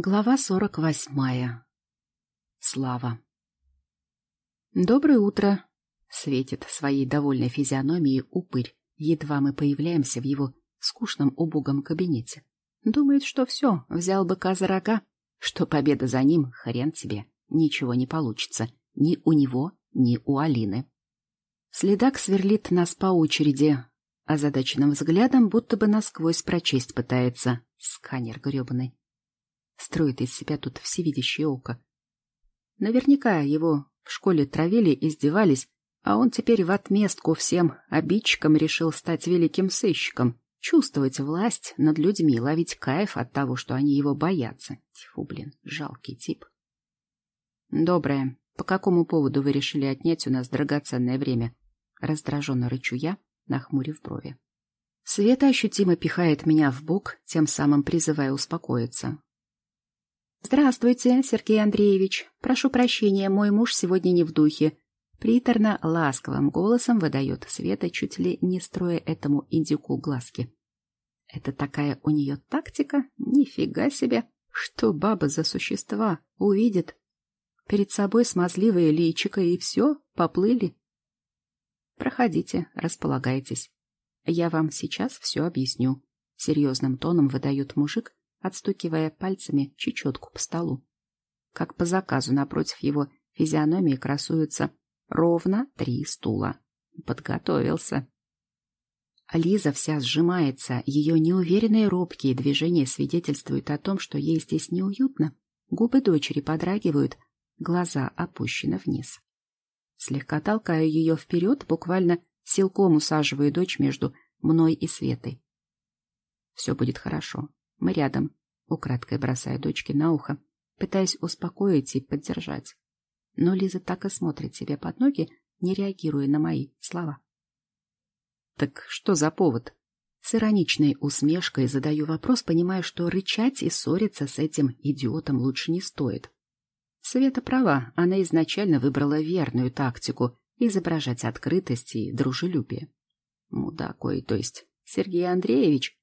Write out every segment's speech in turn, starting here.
Глава сорок восьмая. Слава. «Доброе утро!» — светит своей довольной физиономией упырь. Едва мы появляемся в его скучном убогом кабинете. Думает, что все, взял быка за рога, что победа за ним, хрен тебе, ничего не получится. Ни у него, ни у Алины. Следак сверлит нас по очереди, озадаченным взглядом, будто бы насквозь прочесть пытается. Сканер гребаный строит из себя тут всевидящее око. Наверняка его в школе травили, издевались, а он теперь в отместку всем обидчикам решил стать великим сыщиком, чувствовать власть над людьми, ловить кайф от того, что они его боятся. Тьфу, блин, жалкий тип. Доброе. По какому поводу вы решили отнять у нас драгоценное время? Раздраженно рычу я, нахмурив брови. Света ощутимо пихает меня в бок, тем самым призывая успокоиться. «Здравствуйте, Сергей Андреевич. Прошу прощения, мой муж сегодня не в духе». Приторно, ласковым голосом выдает Света, чуть ли не строя этому индюку глазки. Это такая у нее тактика? Нифига себе! Что баба за существа? Увидит. Перед собой смазливое личико, и все, поплыли. Проходите, располагайтесь. Я вам сейчас все объясню. Серьезным тоном выдает мужик, отстукивая пальцами чечетку по столу. Как по заказу напротив его физиономии красуются ровно три стула. Подготовился. Лиза вся сжимается, ее неуверенные робкие движения свидетельствуют о том, что ей здесь неуютно. Губы дочери подрагивают, глаза опущены вниз. Слегка толкаю ее вперед, буквально силком усаживаю дочь между мной и Светой. Все будет хорошо. Мы рядом, украдкой бросая дочке на ухо, пытаясь успокоить и поддержать. Но Лиза так и смотрит себе под ноги, не реагируя на мои слова. «Так что за повод?» С ироничной усмешкой задаю вопрос, понимая, что рычать и ссориться с этим идиотом лучше не стоит. Света права, она изначально выбрала верную тактику — изображать открытость и дружелюбие. Мудак ой, то есть Сергей Андреевич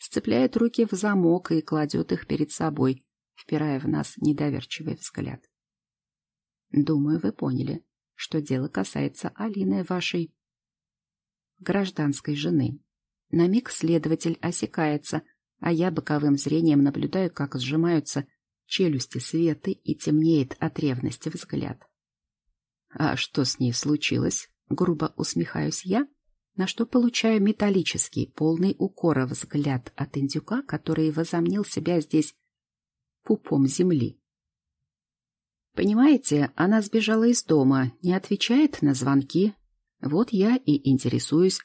сцепляет руки в замок и кладет их перед собой, впирая в нас недоверчивый взгляд. Думаю, вы поняли, что дело касается Алины, вашей гражданской жены. На миг следователь осекается, а я боковым зрением наблюдаю, как сжимаются челюсти Светы и темнеет от ревности взгляд. «А что с ней случилось?» — грубо усмехаюсь я, на что получаю металлический, полный укора взгляд от индюка, который возомнил себя здесь пупом земли. Понимаете, она сбежала из дома, не отвечает на звонки. Вот я и интересуюсь.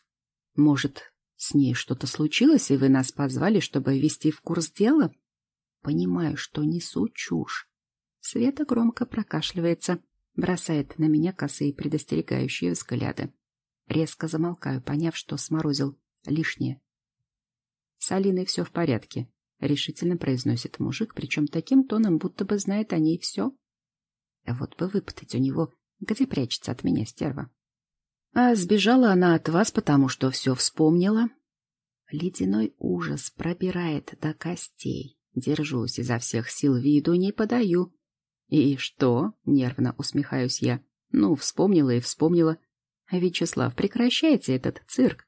Может, с ней что-то случилось, и вы нас позвали, чтобы ввести в курс дела? Понимаю, что несу чушь. Света громко прокашливается, бросает на меня косые предостерегающие взгляды. Резко замолкаю, поняв, что сморозил лишнее. «С Алиной все в порядке», — решительно произносит мужик, причем таким тоном, будто бы знает о ней все. Вот бы выпытать у него, где прячется от меня стерва. А сбежала она от вас, потому что все вспомнила. Ледяной ужас пробирает до костей. Держусь изо всех сил, виду не подаю. И что? Нервно усмехаюсь я. Ну, вспомнила и вспомнила. Вячеслав, прекращайте этот цирк.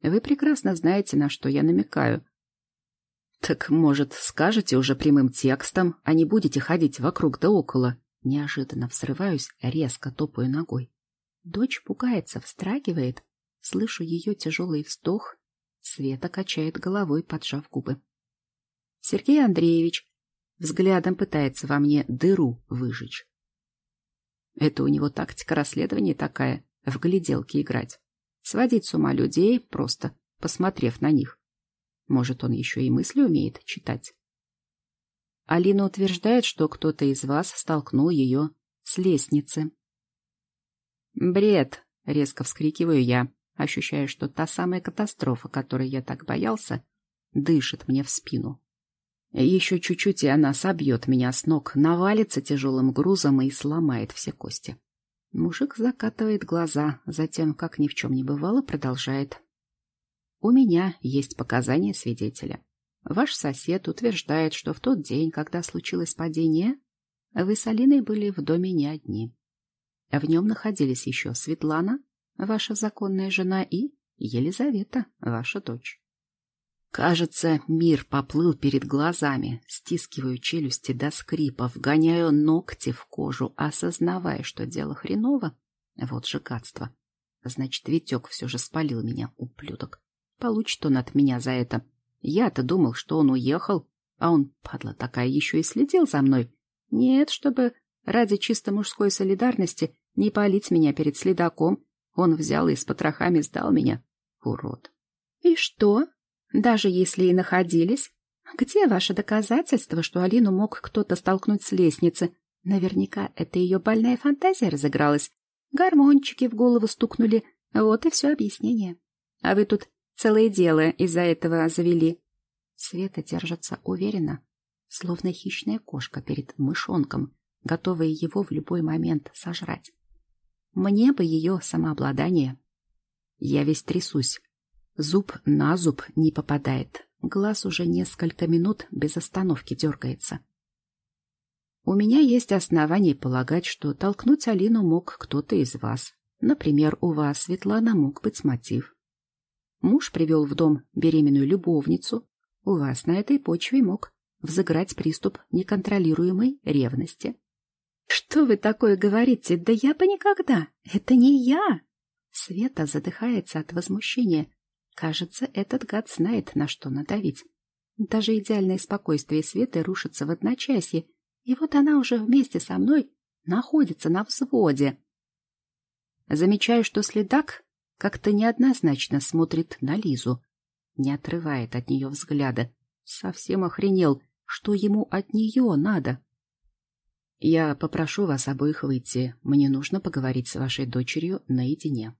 Вы прекрасно знаете, на что я намекаю. Так, может, скажете уже прямым текстом, а не будете ходить вокруг да около? Неожиданно взрываюсь, резко топаю ногой. Дочь пугается, встрагивает. Слышу ее тяжелый вздох. Света качает головой, поджав губы. Сергей Андреевич взглядом пытается во мне дыру выжечь. Это у него тактика расследования такая в гляделки играть. Сводить с ума людей, просто посмотрев на них. Может, он еще и мысли умеет читать. Алина утверждает, что кто-то из вас столкнул ее с лестницы. «Бред!» — резко вскрикиваю я, ощущая, что та самая катастрофа, которой я так боялся, дышит мне в спину. Еще чуть-чуть, и она собьет меня с ног, навалится тяжелым грузом и сломает все кости. Мужик закатывает глаза, затем, как ни в чем не бывало, продолжает. У меня есть показания свидетеля. Ваш сосед утверждает, что в тот день, когда случилось падение, вы с Алиной были в доме не одни. В нем находились еще Светлана, ваша законная жена, и Елизавета, ваша дочь. Кажется, мир поплыл перед глазами, стискиваю челюсти до скрипа, вгоняю ногти в кожу, осознавая, что дело хреново. Вот же гадство. Значит, Витек все же спалил меня, ублюдок. Получит он от меня за это. Я-то думал, что он уехал, а он, падла такая, еще и следил за мной. Нет, чтобы ради чисто мужской солидарности не палить меня перед следаком, он взял и с потрохами сдал меня. Урод. И что? Даже если и находились? Где ваше доказательство, что Алину мог кто-то столкнуть с лестницы? Наверняка это ее больная фантазия разыгралась. Гармончики в голову стукнули. Вот и все объяснение. А вы тут целое дело из-за этого завели. Света держится уверенно, словно хищная кошка перед мышонком, готовая его в любой момент сожрать. Мне бы ее самообладание. Я весь трясусь. Зуб на зуб не попадает. Глаз уже несколько минут без остановки дергается. У меня есть основания полагать, что толкнуть Алину мог кто-то из вас. Например, у вас, Светлана, мог быть мотив. Муж привел в дом беременную любовницу. У вас на этой почве мог взыграть приступ неконтролируемой ревности. «Что вы такое говорите? Да я бы никогда! Это не я!» Света задыхается от возмущения. Кажется, этот гад знает, на что надавить. Даже идеальное спокойствие Светы рушится в одночасье, и вот она уже вместе со мной находится на взводе. Замечаю, что следак как-то неоднозначно смотрит на Лизу, не отрывает от нее взгляда. Совсем охренел, что ему от нее надо. Я попрошу вас обоих выйти. Мне нужно поговорить с вашей дочерью наедине.